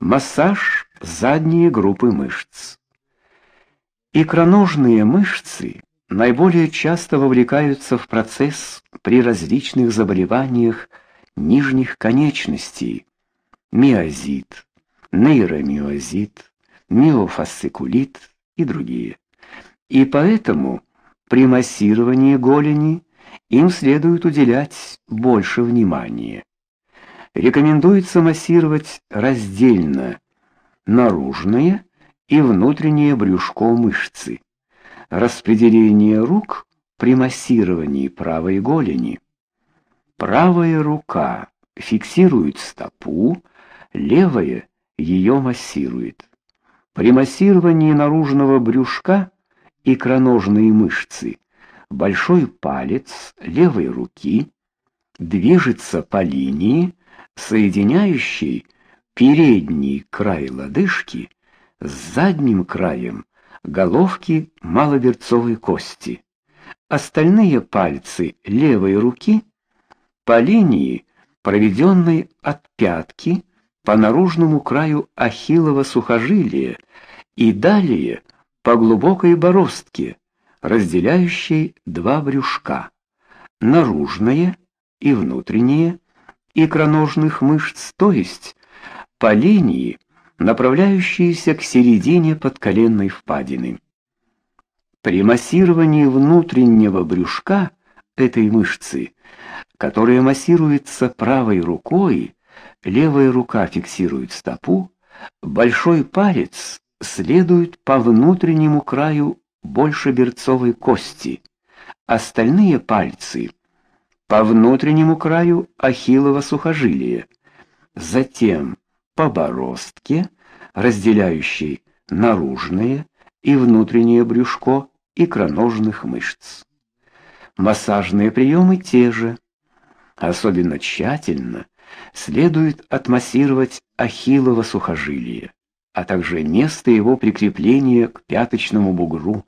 Массаж задней группы мышц. Икроножные мышцы наиболее часто вовлекаются в процесс при различных заболеваниях нижних конечностей: миозит, нейромиозит, миофасцикулит и другие. И поэтому при массировании голени им следует уделять больше внимания. Рекомендуется массировать раздельно наружные и внутреннее брюшко мышцы. Распределение рук при массировании правой голени. Правая рука фиксирует стопу, левая ее массирует. При массировании наружного брюшка икроножные мышцы большой палец левой руки движется по линии, соединяющей передний край лодыжки с задним краем головки малоберцовой кости. Остальные пальцы левой руки по линии, проведенной от пятки по наружному краю ахиллова сухожилия и далее по глубокой бороздке, разделяющей два брюшка, наружное и внутреннее икроножных мышц, то есть по линии, направляющейся к середине подколенной впадины. При массировании внутреннего брюшка этой мышцы, которая массируется правой рукой, левая рука фиксирует стопу, большой палец следует по внутреннему краю большеберцовой кости, остальные пальцы по внутреннему краю ахиллова сухожилия, затем по бороздке, разделяющей наружное и внутреннее брюшко икроножных мышц. Массажные приемы те же. Особенно тщательно следует отмассировать ахиллово сухожилие, а также место его прикрепления к пяточному бугру.